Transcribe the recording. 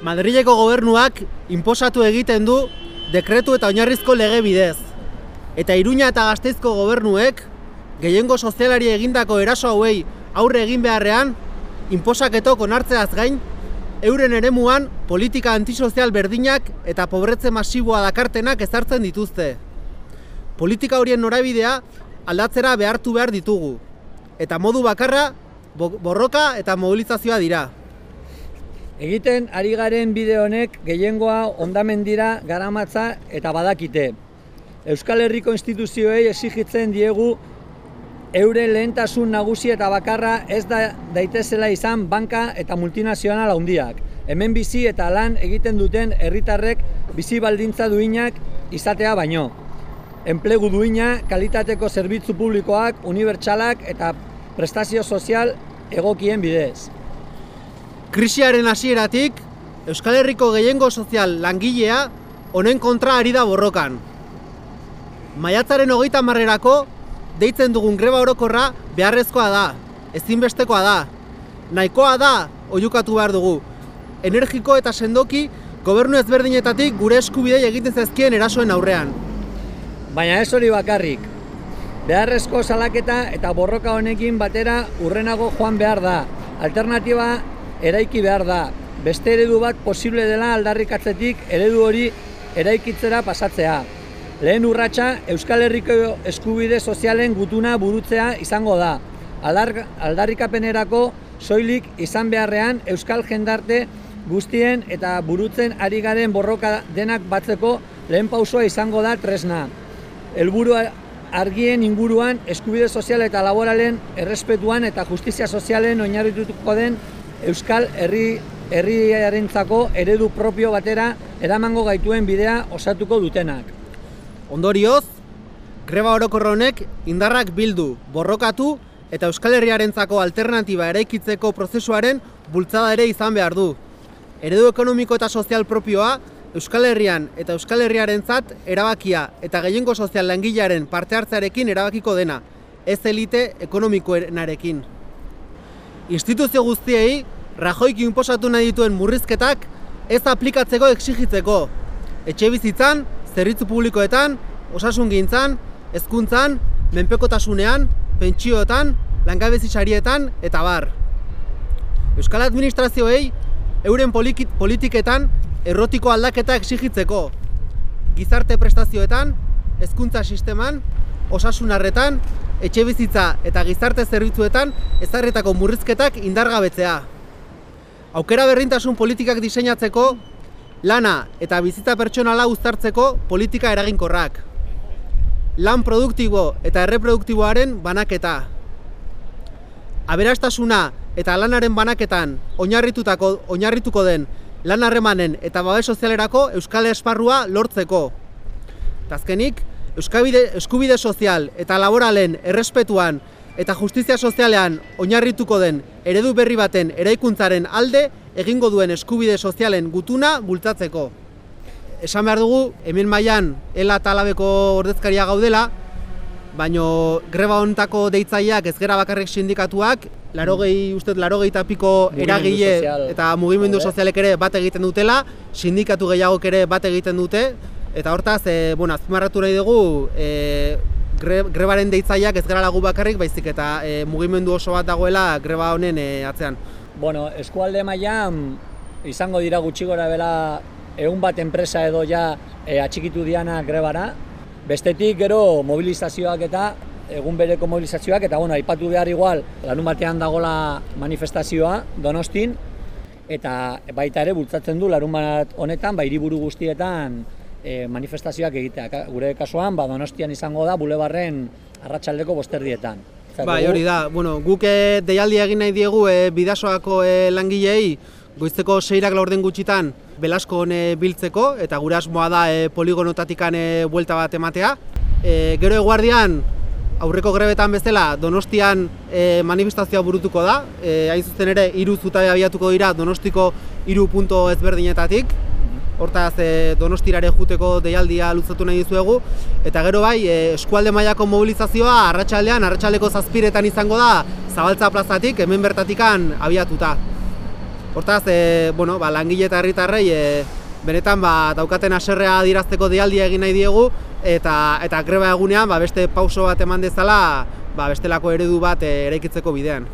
Madrileko gobernuak inposatu egiten du dekretu eta oinarrizko lege bidez. Eta Iruña eta Gasteizko gobernuek gehiengo sozialari egindako eraso hauei aurre egin beharrean inposaketok onartzeaz gain euren eremuan politika antisozial berdinak eta pobretze masiboa dakartenak ezartzen dituzte. Politika horien norabidea aldatzera behartu behar ditugu. Eta modu bakarra borroka eta mobilizazioa dira. Egiten ari garen bide honek gehiengoa ondamendira garamatza eta badakite. Euskal Herriko instituzioei exigitzen diegu eure lehentasun nagusi eta bakarra ez da daitezela izan banka eta multinazional handiak. Hemen bizi eta lan egiten duten herritarrek bizi baldintza duinak izatea baino. Enplegu duina, kalitateko zerbitzu publikoak, unibertsalak eta prestazio sozial egokien bidez. Krisiaren hasieratik Euskal Herriko gehiengo sozial langilea honen kontra ari da borrokan. Maiatzaren hogeita marrerako deitzen dugun greba orokorra beharrezkoa da, ezinbestekoa da. Nahikoa da oiukatu behar dugu. Energiko eta sendoki gobernu ezberdinetatik gure eskubidei egiten zezkien erasoen aurrean. Baina ez hori bakarrik. Beharrezko salaketa eta borroka honekin batera urrenago joan behar da. Alternatiba eraiki behar da. Beste eredu bat posible dela aldarrikatzetik eredu hori eraikitzera pasatzea. Lehen urratsa Euskal Herriko eskubide sozialen gutuna burutzea izango da. Aldar, aldarrikapenerako soilik izan beharrean Euskal Jendarte guztien eta burutzen ari garen borroka denak batzeko lehen pausua izango da tresna. Helburu argien inguruan eskubide sozial eta laboralen errespetuan eta justizia sozialen oinarrituko den Euskal Herri herriarentzako eredu propio batera eramango gaituen bidea osatuko dutenak. Ondorioz, greba orokorra honek indarrak bildu, borrokatu eta Euskal Herriarentzako alternatiba eraikitzeko prozesuaren bultzada ere izan behar du. Eredu ekonomiko eta sozial propioa Euskal Herrian eta Euskal Herriarentzat erabakia eta gehiengo sozial langilearen parte hartzearekin erabakiko dena, ez elite ekonomikoenarekin. Instituzio guztiei, Rajoiki inposatu nahi dituen murrizketak ez aplikatzeko exigitzeko. Etxe bizitzan, zerbitzu publikoetan, osasun gintzan, ezkuntzan, menpekotasunean, pentsioetan, langabezi sarietan eta bar. Euskal Administrazioei euren politiketan errotiko aldaketa exigitzeko. Gizarte prestazioetan, hezkuntza sisteman, osasun etxe bizitza eta gizarte zerbitzuetan ezarretako murrizketak indargabetzea. Aukera berrintasun politikak diseinatzeko lana eta bizitza pertsonala uztartzeko politika eraginkorrak. Lan produktibo eta erreproduktiboaren banaketa. Aberastasuna eta lanaren banaketan oinarritutako oinarrituko den lan harremanen eta babes sozialerako euskal esparrua lortzeko. Tazkenik, euskabide, eskubide sozial eta laboralen errespetuan eta justizia sozialean oinarrituko den eredu berri baten eraikuntzaren alde egingo duen eskubide sozialen gutuna bultzatzeko. Esan behar dugu, hemen mailan ela talabeko ordezkaria gaudela, baino greba honetako deitzaileak ez gera bakarrik sindikatuak, larogei, ustez, larogei tapiko eragile eta mugimendu sozialek ere bat egiten dutela, sindikatu gehiagok ere bat egiten dute, eta hortaz, e, bueno, azpimarratu nahi dugu, e, grebaren deitzaileak ez gara lagu bakarrik, baizik eta e, mugimendu oso bat dagoela greba honen e, atzean. Bueno, eskualde mailan izango dira gutxi gora bela egun bat enpresa edo ja e, atxikitu diana grebara. Bestetik gero mobilizazioak eta egun bereko mobilizazioak eta bueno, aipatu behar igual lanun batean dagola manifestazioa Donostin eta baita ere bultzatzen du larun bat honetan ba hiriburu guztietan e, manifestazioak egitea. Gure kasuan ba Donostian izango da bulebarren arratsaldeko bosterdietan. Bai, hori da. Bueno, guk e, deialdi egin nahi diegu e, bidasoako e, langilei goizteko seirak laurden gutxitan Belasko hone biltzeko eta gure asmoa da e, poligonotatikan e, buelta bat ematea. E, gero eguardian aurreko grebetan bezala Donostian e, manifestazioa burutuko da. E, hain zuzen ere hiru zutabe abiatuko dira Donostiko hiru punto ezberdinetatik hortaz e, donostirare juteko deialdia luzatu nahi dizuegu. Eta gero bai e, eskualde mailako mobilizazioa arratsaldean arratsaldeko zazpiretan izango da zabaltza plazatik hemen bertatikan abiatuta. Hortaz, e, bueno, ba, langile eta herritarrei e, benetan ba, daukaten aserrea adirazteko dialdia egin nahi diegu. Eta eta greba egunean ba, beste pauso bat eman dezala ba, bestelako eredu bat eraikitzeko bidean.